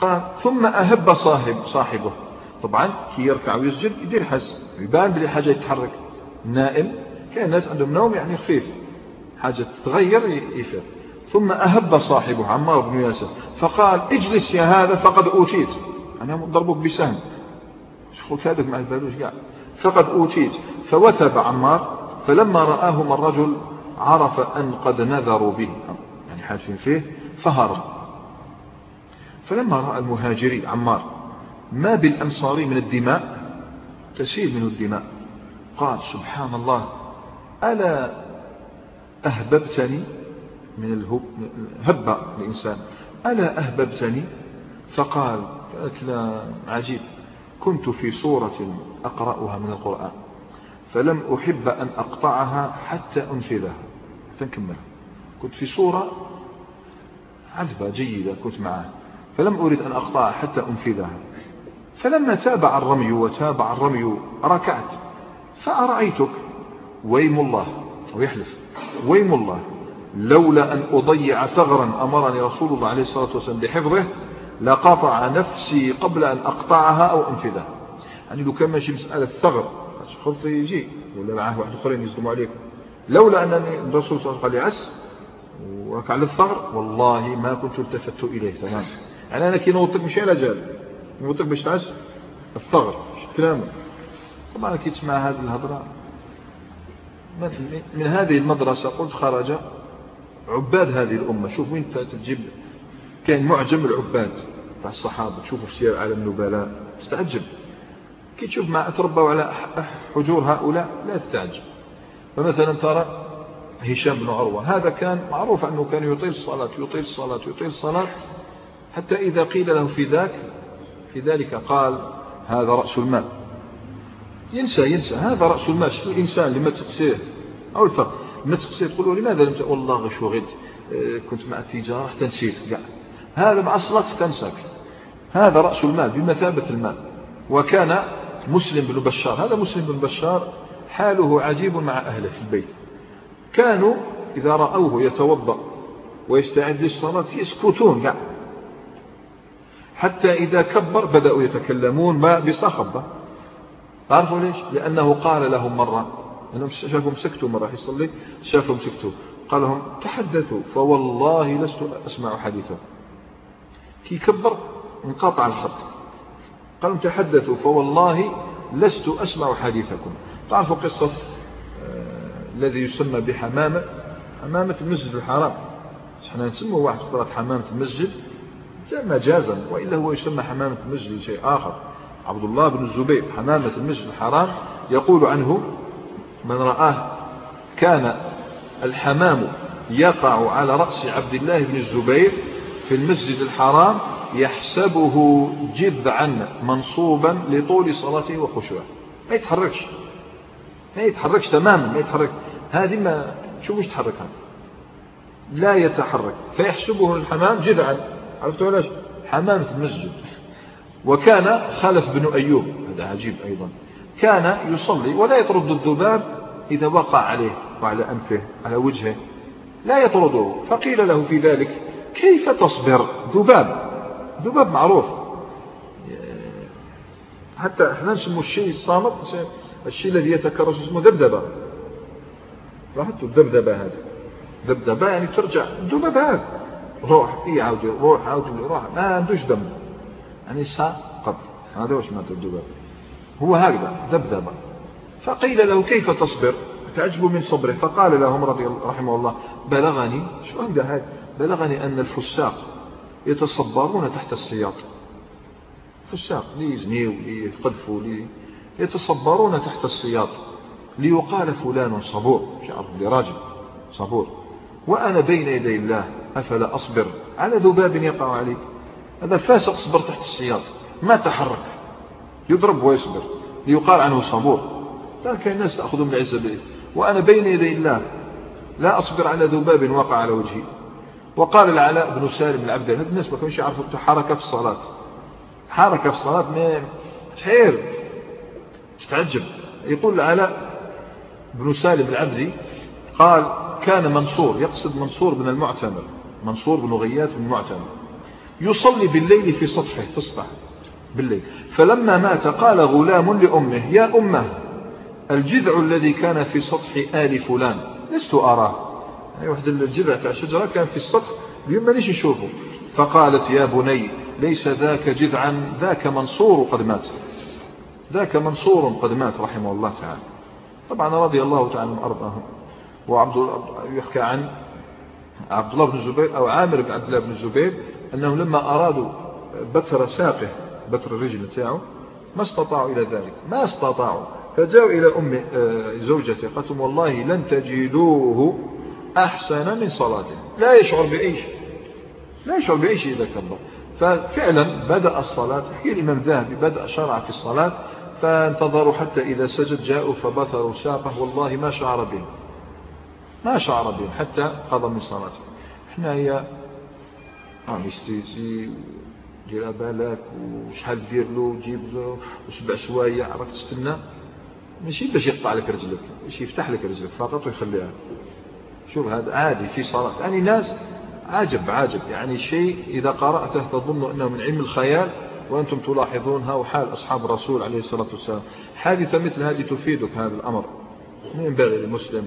قال ثم أهب صاحب صاحبه. طبعا كي يركع ويسجد يدير حس. يبان بلي حاجة يتحرك. نائم. كان الناس عندهم نوم يعني خفيف. حاجة تتغير يفر. ثم أهب صاحبه عمار بن ياسر. فقال اجلس يا هذا فقد أوتيت. أنا ضربك بسهم. شو هذاك مع البالوش قاع فقد أوتيت. فوثب عمار. فلما رآهم الرجل عرف أن قد نذروا به. يعني حاسين فيه. فهرب. فلما رأى المهاجري عمار ما بالأنصاري من الدماء؟ تسيل منه الدماء. قال سبحان الله ألا أهببتني من الهب هب الإنسان ألا أهببتني؟ فقال كلام عجيب كنت في سورة أقرأها من القرآن فلم أحب أن أقطعها حتى أنفذها. حتى نكملها كنت في سورة عذبة جيدة كنت معها فلم أريد أن أقطعها حتى أنفذها. فلما تابع الرمي وتابع الرمي ركعت. فأرأيتك؟ ويم الله. ويحلف ويم الله. لولا أن أضيع ثغرا أمرني رسول الله عليه الصلاة والسلام بحفظه لقطع نفسي قبل أن أقطعها أو أنفذها. يعني لو كان ماشي مسألة ثغر خلط يجي. ولا معاه واحد آخرين يسلموا عليكم. لولا أنني الرسول صلى الله عليه وسلم يعس وكان الثغر والله ما كنت التفت إليه تمام. يعني أنا كي نوطك مش جال نوطك باش تعس الثغر كلامه طبعا كي تسمع هذه الهضرة من هذه المدرسة قلت خرج عباد هذه الأمة. شوف وين تجيب كان معجم العباد تاع الصحابة. تشوفوا في سير عالم النبلاء. تستعجب. كي تشوف ما تربوا على حجور هؤلاء لا تتعجب فمثلا ترى هشام بن عروة. هذا كان معروف أنه كان يطيل الصلاة يطيل الصلاة يطيل الصلاة. حتى إذا قيل له في ذاك في ذلك قال هذا رأس المال. ينسى ينسى. هذا رأس المال. الإنسان لما تقسيه أو الفقر. لما تقسيه تقول لماذا لم والله غش وغد. آه، كنت مع التجارة حتى نسيت هذا مع الصلاة تنساك. هذا رأس المال بمثابة المال. وكان مسلم بن بشار. هذا مسلم بن بشار حاله عجيب مع أهله في البيت. كانوا إذا رأوه يتوضأ ويستعد للصلاة يسكتون. قاع. حتى إذا كبر بدأوا يتكلمون ما بصخبة تعرفوا ليش؟ لأنه قال لهم مرة أنهم شافهم سكتوا مرة يصلي شافهم سكتوا. قال لهم تحدثوا فوالله لست أسمع حديثا. كي كبر انقطع الخط. قالوا تحدثوا فوالله لست أسمع حديثكم. تعرفوا قصة آه الذي يسمى بحمامة؟ حمامة المسجد الحرام. إحنا نسمى واحد قرأت حمامة المسجد. مجازا وإلا هو يسمى حمامة المسجد شيء آخر. عبد الله بن الزبير حمامة المسجد الحرام يقول عنه من رآه كان الحمام يقع على رأس عبد الله بن الزبير في المسجد الحرام يحسبه جذعا منصوبا لطول صلاته وخشوعه. ما يتحركش. ما يتحركش تماما ما يتحرك. هذه ما شو مش تحرك هذا. لا يتحرك فيحسبه الحمام جذعا. عرفتوا ليش حمام في المسجد. وكان خلف بن أيوب هذا عجيب أيضا كان يصلي ولا يطرد الذباب إذا وقع عليه وعلى أنفه على وجهه. لا يطرده. فقيل له في ذلك كيف تصبر؟ ذباب ذباب معروف. حتى إحنا نسمو الشيء الصامت الشيء الذي يتكرر اسمه ذبذبة. لاحظتوا الذبذبة هذه؟ ذبذبة يعني ترجع ذبذبة هذا روح يعاود روح عاود روح ما عندوش دم. يعني ساقط هذا واش معناته الذباب هو هكذا ذبذبة. فقيل له كيف تصبر؟ تعجبوا من صبره. فقال لهم رضي رحمه الله بلغني شو عنده هذا؟ بلغني أن الفساق يتصبرون تحت السياط فساق ليزنيوا ليقذفوا لي يتصبرون تحت السياط ليقال فلان صبور. شعر لراجل صبور. وأنا بين يدي الله. أفلا أصبر؟ على ذباب يقع علي هذا فاسق صبر تحت السياط. ما تحرك. يضرب ويصبر. ليقال عنه صبور. لكن الناس تأخذ من العزة به وأنا بين يدي الله لا أصبر على ذباب وقع على وجهي. وقال العلاء بن سالم العبد هذا الناس ما كانوش يعرفوا حركة في الصلاة. حركة في الصلاة ما خير. تتعجب. يقول العلاء بن سالم العبدي قال كان منصور يقصد منصور بن المعتمر. منصور بن غياث بن المعتمر يصلي بالليل في سطحه في بالليل. فلما مات قال غلام لأمه يا أمة الجذع الذي كان في سطح آل فلان لست أراه. يعني واحد الجذع تاع شجرة كان في السطح اليوم مانيش نشوفه. فقالت يا بني ليس ذاك جذعا ذاك منصور قد مات. ذاك منصور قد مات رحمه الله تعالى. طبعا رضي الله تعالى عنهم أرضاهم وعبد يحكى عن عبد الله بن الزبير أو عامر بن عبد الله بن الزبير أنهم لما أرادوا بتر ساقه بتر الرجل تاعه ما استطاعوا إلى ذلك. ما استطاعوا. فجاءوا إلى أم آه، زوجته قالت والله لن تجدوه أحسن من صلاته لا يشعر بأي شيء لا يشعر بأي شيء إذا كبر. ففعلا بدأ الصلاة حكي الإمام ذهبي بدأ شرع في الصلاة فانتظروا حتى إذا سجد جاءوا فبتروا ساقه والله ما شعر بهم ما شعر بهم حتى قضى من صلاته. إحنا هي عم يستيزي دير بالك وشحال دير له جيب له وسبع سوايع راك تستنى. ماشي باش يقطع لك رجلك باش يفتح لك رجلك فقط ويخليها. شوف هذا عادي في صلاة. يعني ناس عجب عجب. يعني شيء إذا قرأته تظن أنه من علم الخيال وأنتم تلاحظونها وحال أصحاب الرسول عليه الصلاة والسلام. حادثة مثل هذه تفيدك هذا الأمر. ينبغي للمسلم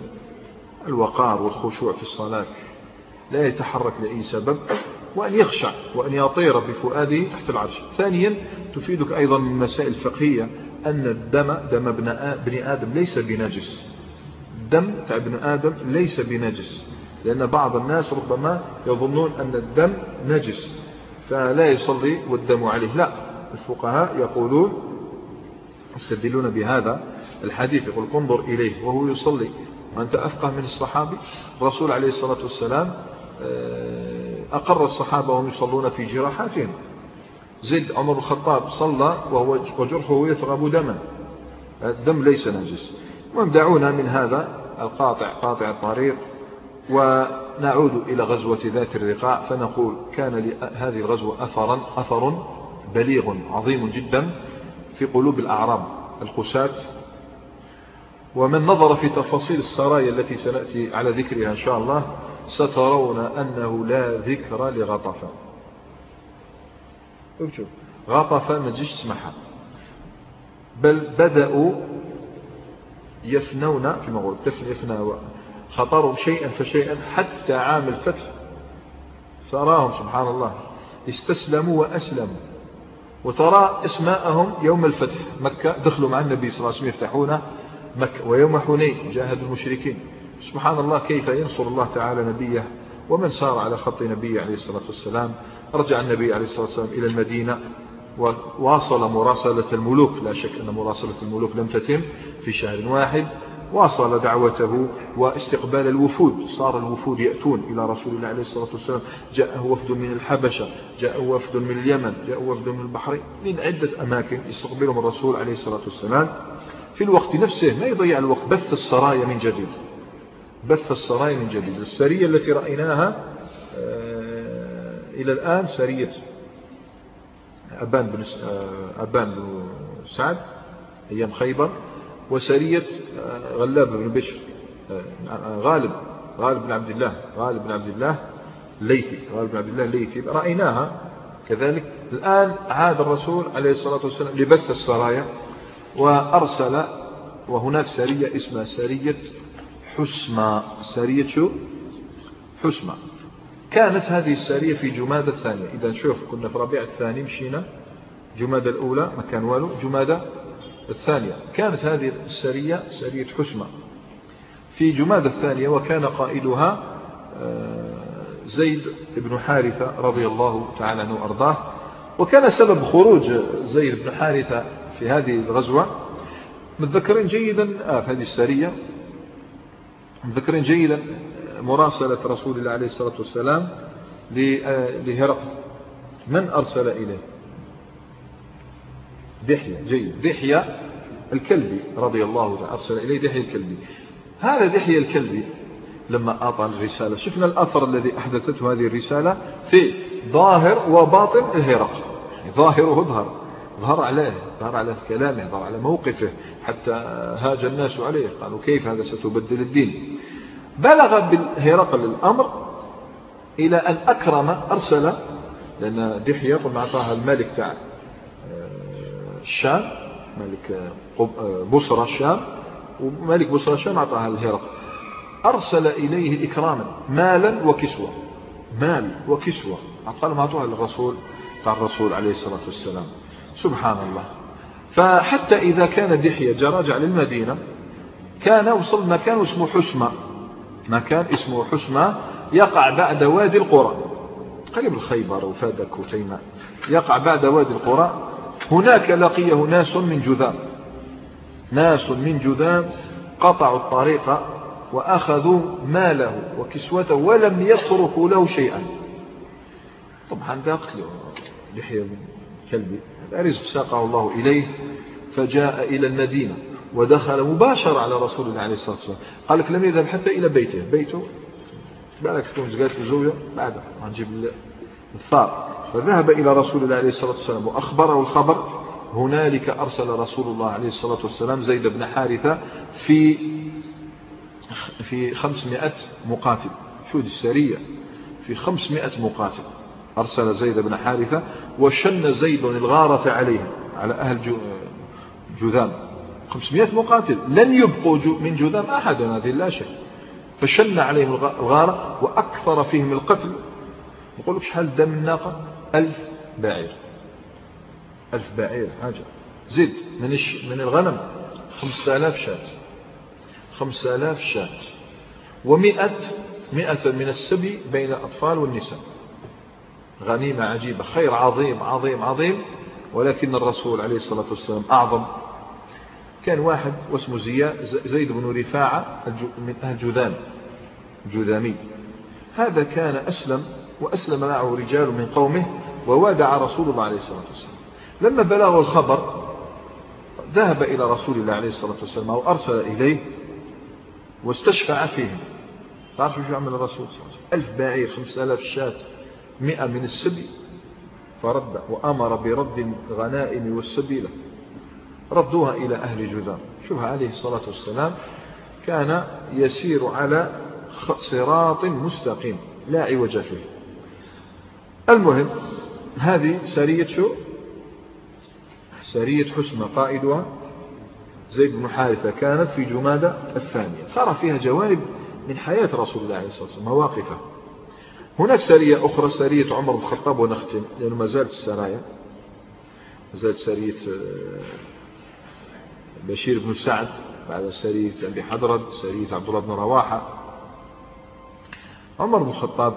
الوقار والخشوع في الصلاة. لا يتحرك لأي سبب وأن يخشع وأن يطير بفؤاده تحت العرش. ثانيا تفيدك أيضا من مسائل فقهية أن الدم دم ابن آدم ليس بنجس. الدم تاع ابن آدم ليس بنجس. لأن بعض الناس ربما يظنون أن الدم نجس فلا يصلي والدم عليه. لا الفقهاء يقولون يستدلون بهذا الحديث يقول انظر إليه وهو يصلي. وأنت أفقه من الصحابي. الرسول عليه الصلاة والسلام آه، أقر الصحابة وهم يصلون في جراحاتهم. زيد عمر الخطاب صلى وهو وجرحه يثغب دما. الدم ليس نجس دعونا من هذا القاطع قاطع الطريق. ونعود إلى غزوة ذات الرقاع. فنقول كان لهذه الغزوة أثرا أثر بليغ عظيم جدا في قلوب الأعراب. القساة ومن نظر في تفاصيل السرايا التي سنأتي على ذكرها إن شاء الله سترون أنه لا ذكر لغطفة غطفة ما تجيش تسمعها. بل بدأوا يفنون في مغرب. يفنى خطروا شيئا فشيئا حتى عام الفتح سأراهم سبحان الله. استسلموا وأسلموا. وترى أسماءهم يوم الفتح. مكة دخلوا مع النبي صلى الله عليه وسلم يفتحون مكة ويوم حنين جاهدوا المشركين. سبحان الله كيف ينصر الله تعالى نبيه؟ ومن سار على خط نبيه عليه الصلاة والسلام. رجع النبي عليه الصلاة والسلام إلى المدينة وواصل مراسلة الملوك. لا شك أن مراسلة الملوك لم تتم في شهر واحد. واصل دعوته واستقبال الوفود. صار الوفود يأتون إلى رسول الله عليه الصلاة والسلام. جاءه وفد من الحبشة جاءه وفد من اليمن جاءه وفد من البحرين. من عدة أماكن يستقبلهم الرسول عليه الصلاة والسلام. في الوقت نفسه ما يضيع الوقت. بث السرايا من جديد. بث السرايا من جديد. السرية التي رأيناها آه، إلى الآن سرية أبان بن, آه، أبان بن سعد أيام خيبر وسرية آه، غلاب بن بشر غالب غالب بن عبد الله غالب بن عبد الله الليثي غالب بن عبد الله الليثي رأيناها كذلك. الآن عاد الرسول عليه الصلاة والسلام لبث السرايا. وأرسل وهناك سرية اسمها سرية حسمى. سرية شو؟ حسمى. كانت هذه السرية في جمادة الثانية إذا شوف كنا في ربيع الثاني مشينا. جمادة الأولى ما كان والو. جمادة الثانية. كانت هذه السرية سرية حسمى. في جمادة الثانية وكان قائدها آه، زيد بن حارثة رضي الله تعالى عنه وأرضاه. وكان سبب خروج زيد بن حارثة في هذه الغزوة. متذكرين جيدا آه في هذه السرية متذكرين جيدا مراسلة رسول الله عليه الصلاة والسلام آه، لهرقل. من أرسل إليه؟ دحية جيد. دحية الكلبي رضي الله تعالى أرسل إليه دحية الكلبي. هذا دحية الكلبي لما أعطى الرسالة شفنا الأثر الذي أحدثته هذه الرسالة في ظاهر وباطن الهرقل. ظاهره ظهر. ظهر عليه ظهر على كلامه ظهر على موقفه حتى هاج الناس عليه قالوا كيف هذا ستبدل الدين؟ بلغ بالهرقل الأمر إلى أن أكرم أرسل لأن دحية قلنا أعطاها الملك تاع آه، الشام ملك آه، بصرى الشام وملك بصرى الشام أعطاها الهرقل. أرسل إليه إكراما مالا وكسوة مال وكسوة قال ما أعطوها للرسول تاع الرسول عليه الصلاة والسلام. سبحان الله فحتى إذا كان دحية جاء راجع للمدينة كان وصل مكان اسمه حسمة. مكان اسمه حسمة يقع بعد وادي القرى. قريب الخيبر وفادك وتيماء يقع بعد وادي القرى. هناك لقيه ناس من جذام. ناس من جذام قطعوا الطريق وأخذوا ماله وكسوته ولم يتركوا له شيئا. طبعا ده قتله لحية كلبي. رزق ساقه الله إليه فجاء إلى المدينة ودخل مباشرة على رسول الله عليه الصلاة والسلام. قال لك لم يذهب حتى إلى بيته. بيته؟ بالك تكون زقات الزوجة بعد نجيب الثار. فذهب إلى رسول الله عليه الصلاة والسلام وأخبره الخبر. هنالك أرسل رسول الله عليه الصلاة والسلام زيد بن حارثة في في خمسمائة مقاتل. شو دي السرية؟ في خمسمائة مقاتل. أرسل زيد بن حارثة وشن زيد الغارة عليهم على أهل جذام 500 مقاتل. لن يبقوا من جذام أحد هذه لا شيء فشن عليهم الغارة وأكثر فيهم القتل. يقول لك شحال دم الناقة؟ ألف بعير ألف بعير حاجة. زيد من من الغنم؟ خمسة آلاف شاة. خمسة آلاف شاة. ومئة مئة من السبي بين الأطفال والنساء. غنيمة عجيبة خير عظيم عظيم عظيم. ولكن الرسول عليه الصلاة والسلام أعظم. كان واحد واسمه زيد بن رفاعة من أهل جذام جذامي. هذا كان أسلم وأسلم معه رجال من قومه ووادع رسول الله عليه الصلاة والسلام. لما بلغوا الخبر ذهب إلى رسول الله عليه الصلاة والسلام أو أرسل إليه واستشفع فيهم. تعرفوا شو عمل الرسول صلى الله عليه وسلم؟ ألف بعير خمسة آلاف شاة. مئة من السبي فرد وأمر برد الغنائم والسبيلة ردوها إلى أهل جذام شوف عليه الصلاة والسلام كان يسير على صراط مستقيم لا عوج فيه. المهم هذه سرية شو؟ سرية حسمة قائدها. زيد بن حارثة كانت في جمادة الثانية. ترى فيها جوانب من حياة رسول الله عليه الصلاة والسلام مواقفه هناك سرية أخرى سرية عمر بن الخطاب ونختم لأنه ما زالت السرايا. ما زالت سرية آه، بشير بن سعد بعد سرية أبي حضرد سرية عبد الله بن رواحة. عمر بن الخطاب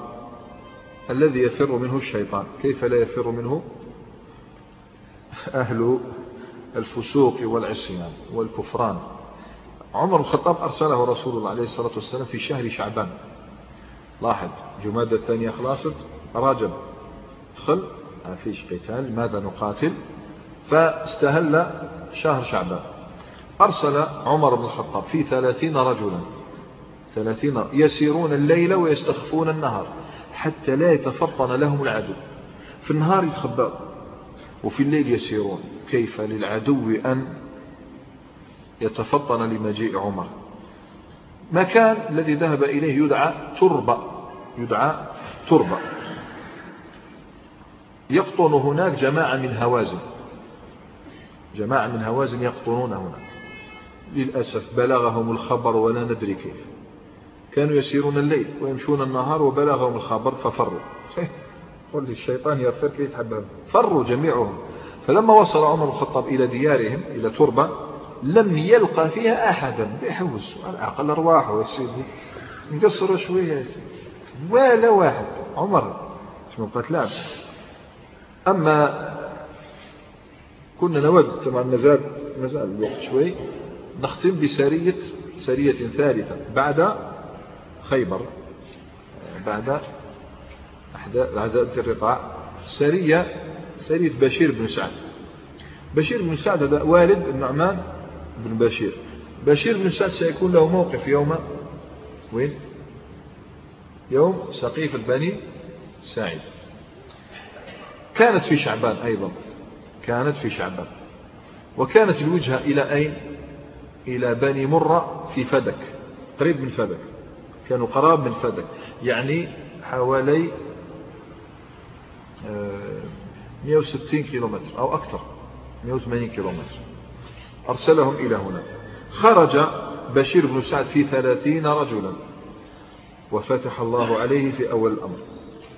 الذي يفر منه الشيطان. كيف لا يفر منه؟ أهل الفسوق والعصيان والكفران. عمر بن الخطاب أرسله رسول الله عليه الصلاة والسلام في شهر شعبان. لاحظ جمادة الثانية خلاصت. رجب دخل. ما فيش قتال ماذا نقاتل؟ فاستهل شهر شعبان. أرسل عمر بن الخطاب في ثلاثين رجلا. ثلاثين يسيرون الليل ويستخفون النهار حتى لا يتفطن لهم العدو. في النهار يتخبأوا وفي الليل يسيرون. كيف للعدو أن يتفطن لمجيء عمر؟ مكان الذي ذهب إليه يدعى تربة يدعى تربة. يقطن هناك جماعة من هوازن. جماعة من هوازن يقطنون هناك. للأسف بلغهم الخبر ولا ندري كيف. كانوا يسيرون الليل ويمشون النهار وبلغهم الخبر ففروا. قل الشيطان يغفر تحبهم فروا جميعهم. فلما وصل عمر الخطاب إلى ديارهم إلى تربة لم يلقى فيها أحدا. بيحوس العقل أرواحه يا سيدي. نقصروا شوية يا سيدي. ولا واحد. عمر شنو قتلان أما كنا نود طبعا مازال مازال الوقت شوي نختم بسرية سرية ثالثة. بعد خيبر. بعد بعد الرقاع. سرية سرية بشير بن سعد. بشير بن سعد هذا والد النعمان. بن بشير. بشير بن سعد سيكون له موقف يوم وين؟ يوم سقيفة بني سعيد. كانت في شعبان أيضا. كانت في شعبان. وكانت الوجهة إلى أين؟ إلى بني مرة في فدك قريب من فدك. كانوا قراب من فدك يعني حوالي 160 كيلومتر أو أكثر 180 كيلومتر. أرسلهم إلى هنا. خرج بشير بن سعد في ثلاثين رجلا. وفتح الله عليه في أول الأمر.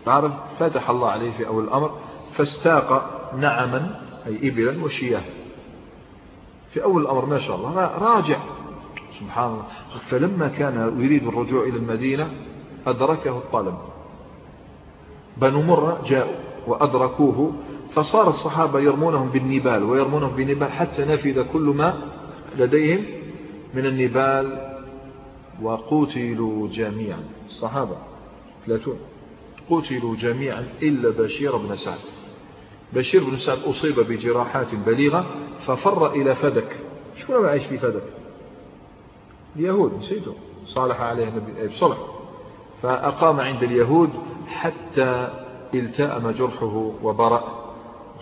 تعرف؟ فتح الله عليه في أول الأمر فاستاق نعما أي إبلا وشياه. في أول الأمر ما شاء الله راجع. سبحان الله. فلما كان يريد الرجوع إلى المدينة أدركه الطلب بنو مرة جاءوا وأدركوه فصار الصحابة يرمونهم بالنبال ويرمونهم بالنبال حتى نفذ كل ما لديهم من النبال وقتلوا جميعا. الصحابة ثلاثون قتلوا جميعا إلا بشير بن سعد. بشير بن سعد أصيب بجراحات بليغة ففر إلى فدك. شكون ما عايش في فدك؟ اليهود نسيته صالح عليه النبي بصلح فأقام عند اليهود حتى التأم جرحه وبرأ.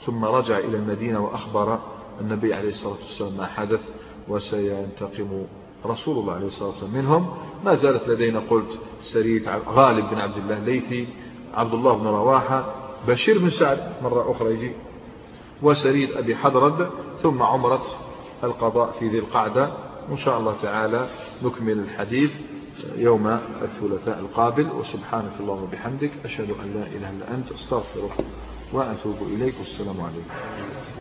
ثم رجع إلى المدينة وأخبر النبي عليه الصلاة والسلام ما حدث وسينتقم رسول الله عليه الصلاة والسلام. منهم ما زالت لدينا قلت سرية غالب بن عبد الله ليثي عبد الله بن رواحة بشير بن سعد مرة أخرى يجي وسريد أبي حضرد ثم عمرة القضاء في ذي القعدة. وإن شاء الله تعالى نكمل الحديث يوم الثلاثاء القابل. وسبحانك اللهم وبحمدك أشهد أن لا إله إلا أنت أستغفرك. وأتوب إليك والسلام عليكم.